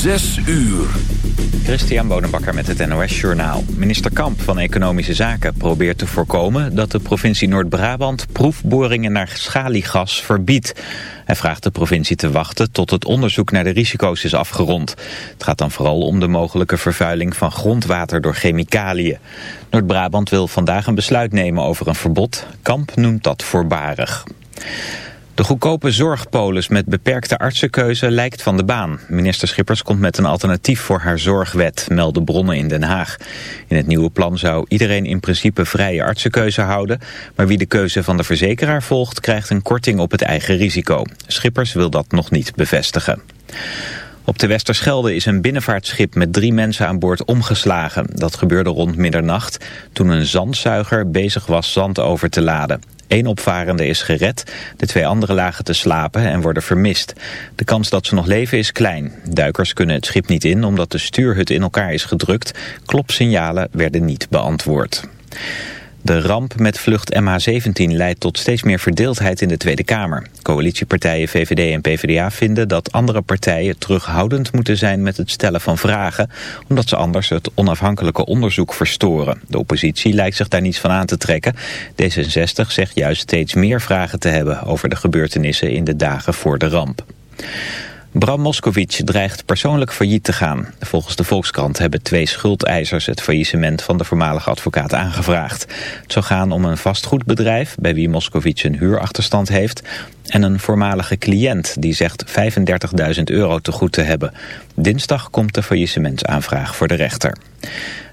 Zes uur. Christian Bonenbakker met het NOS Journaal. Minister Kamp van Economische Zaken probeert te voorkomen... dat de provincie Noord-Brabant proefboringen naar schaliegas verbiedt. Hij vraagt de provincie te wachten tot het onderzoek naar de risico's is afgerond. Het gaat dan vooral om de mogelijke vervuiling van grondwater door chemicaliën. Noord-Brabant wil vandaag een besluit nemen over een verbod. Kamp noemt dat voorbarig. De goedkope zorgpolis met beperkte artsenkeuze lijkt van de baan. Minister Schippers komt met een alternatief voor haar zorgwet, melden bronnen in Den Haag. In het nieuwe plan zou iedereen in principe vrije artsenkeuze houden, maar wie de keuze van de verzekeraar volgt krijgt een korting op het eigen risico. Schippers wil dat nog niet bevestigen. Op de Westerschelde is een binnenvaartschip met drie mensen aan boord omgeslagen. Dat gebeurde rond middernacht toen een zandzuiger bezig was zand over te laden. Eén opvarende is gered, de twee anderen lagen te slapen en worden vermist. De kans dat ze nog leven is klein. Duikers kunnen het schip niet in omdat de stuurhut in elkaar is gedrukt. Klopsignalen werden niet beantwoord. De ramp met vlucht MH17 leidt tot steeds meer verdeeldheid in de Tweede Kamer. Coalitiepartijen VVD en PvdA vinden dat andere partijen terughoudend moeten zijn met het stellen van vragen, omdat ze anders het onafhankelijke onderzoek verstoren. De oppositie lijkt zich daar niets van aan te trekken. D66 zegt juist steeds meer vragen te hebben over de gebeurtenissen in de dagen voor de ramp. Bram Moskowitz dreigt persoonlijk failliet te gaan. Volgens de Volkskrant hebben twee schuldeisers het faillissement van de voormalige advocaat aangevraagd. Het zou gaan om een vastgoedbedrijf bij wie Moskowitz een huurachterstand heeft en een voormalige cliënt die zegt 35.000 euro te goed te hebben. Dinsdag komt de faillissementsaanvraag voor de rechter.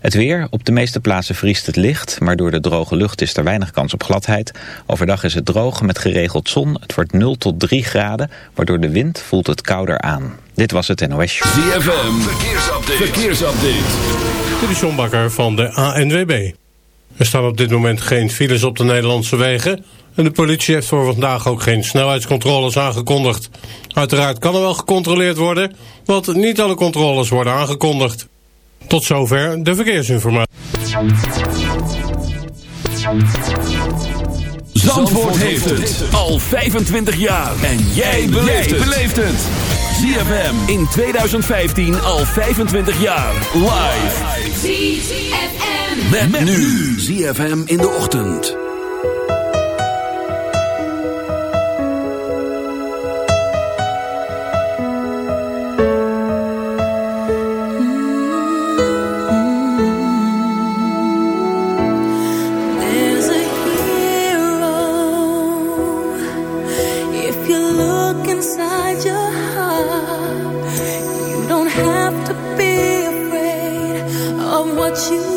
Het weer, op de meeste plaatsen vriest het licht, maar door de droge lucht is er weinig kans op gladheid. Overdag is het droog met geregeld zon, het wordt 0 tot 3 graden, waardoor de wind voelt het kouder aan. Dit was het NOS Show. ZFM, verkeersupdate. verkeersupdate. Dit is John Bakker van de ANWB. Er staan op dit moment geen files op de Nederlandse wegen... en de politie heeft voor vandaag ook geen snelheidscontroles aangekondigd. Uiteraard kan er wel gecontroleerd worden... want niet alle controles worden aangekondigd. Tot zover de verkeersinformatie. Zandvoort heeft het al 25 jaar. En jij beleeft het. ZFM in 2015 al 25 jaar. Live. ZFM. Met, met nu. ZFM in de ochtend. You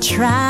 try.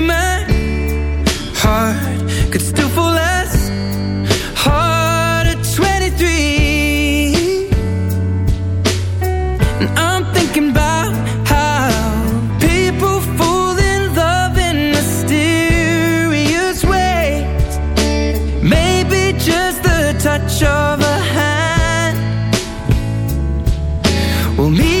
Well, me,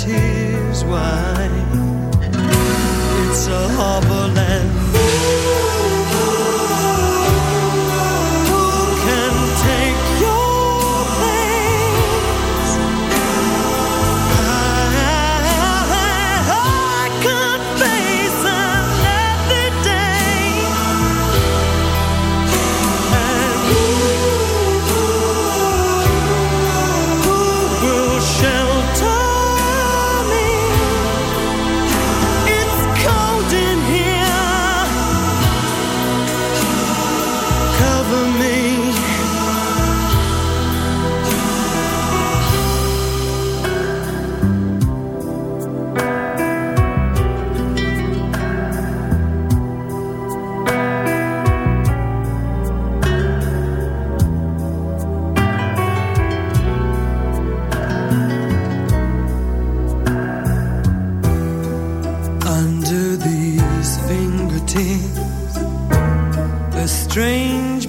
tears wine. It's a harbor land.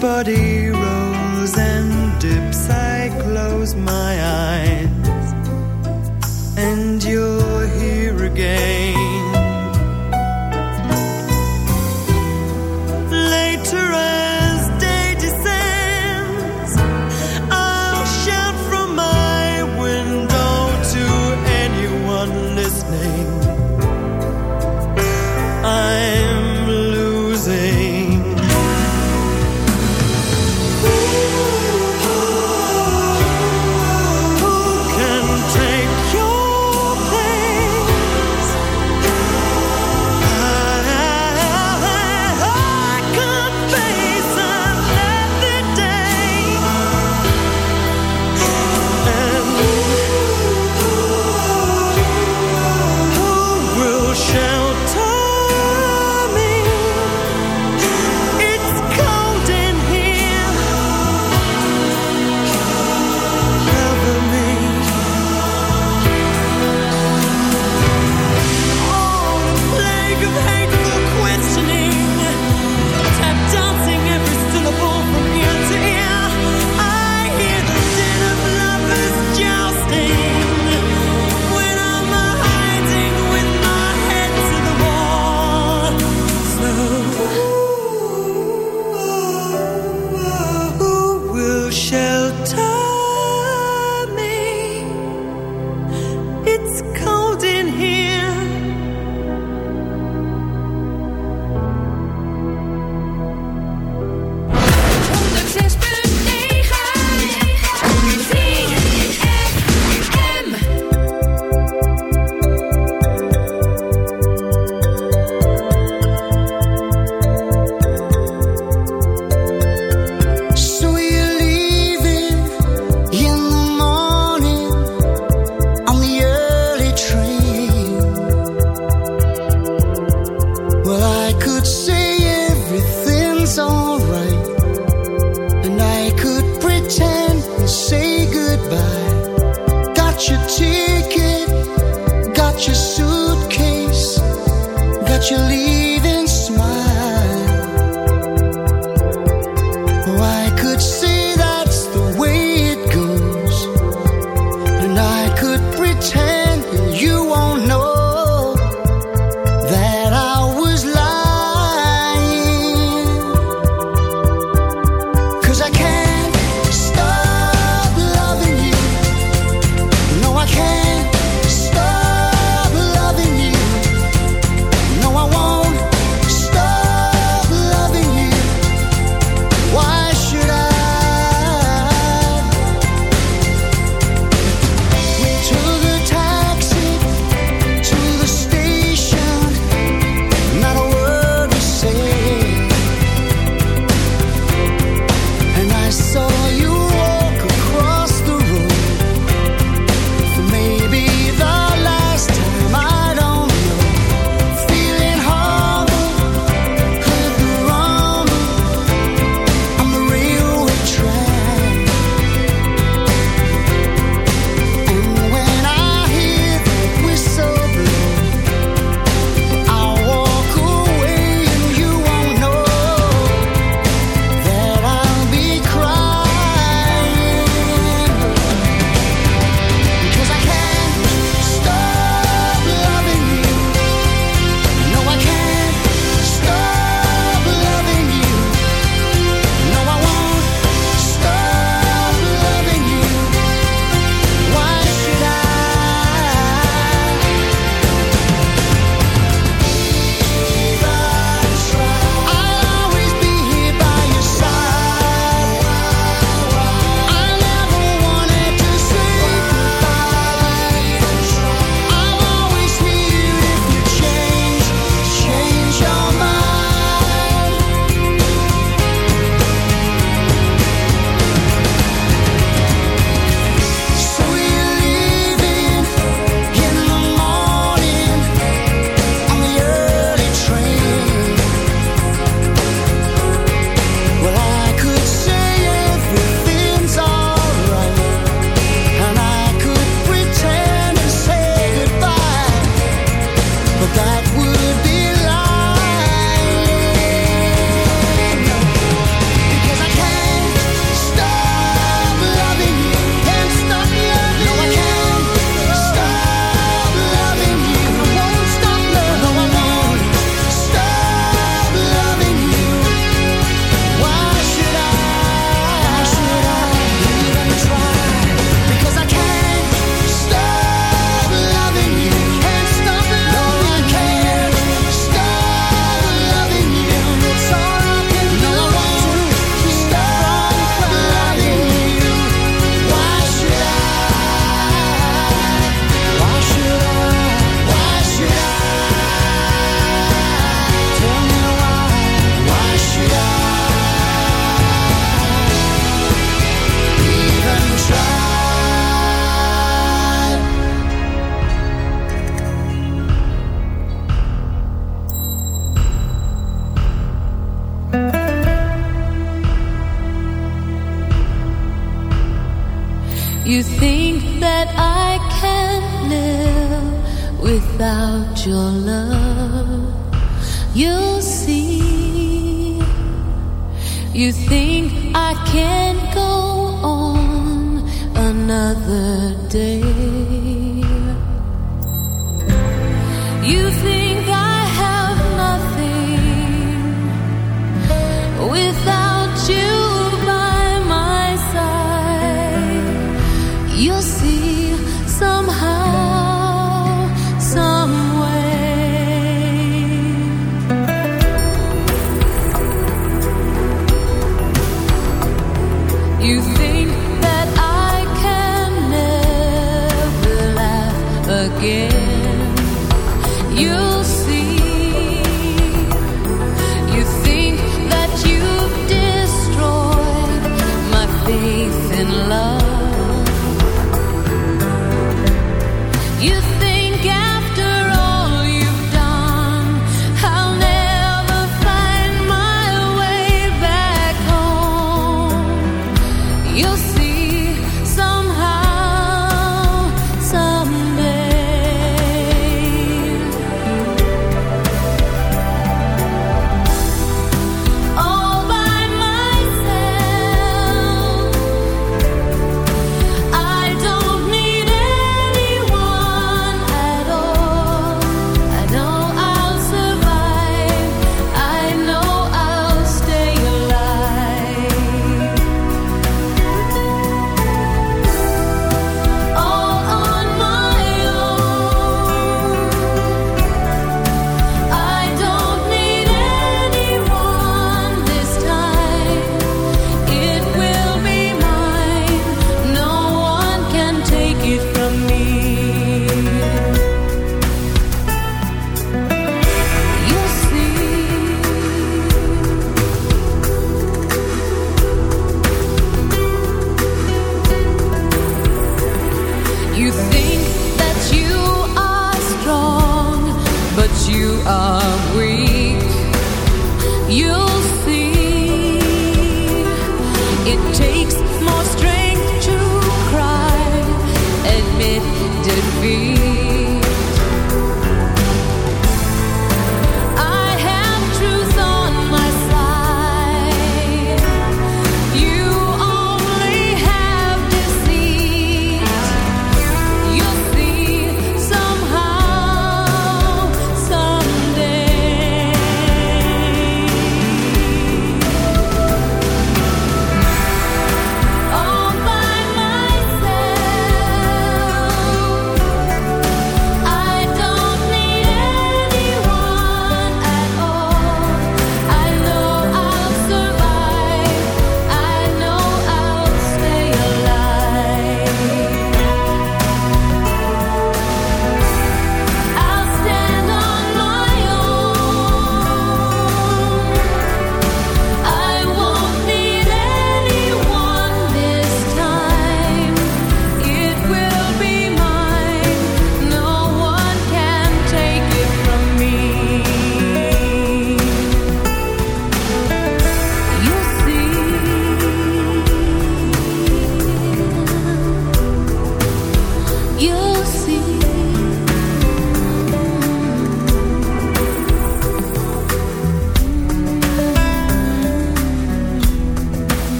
Body rolls and dips. I close my